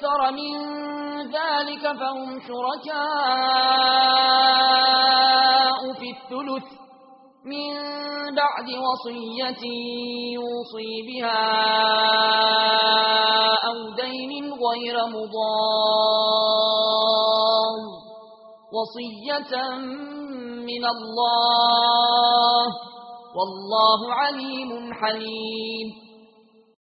أكثر من ذلك فهم شركاء في الثلث من بعد وصية يوصي بها أو دين غير مضار وصية من الله. والله عليم حليم.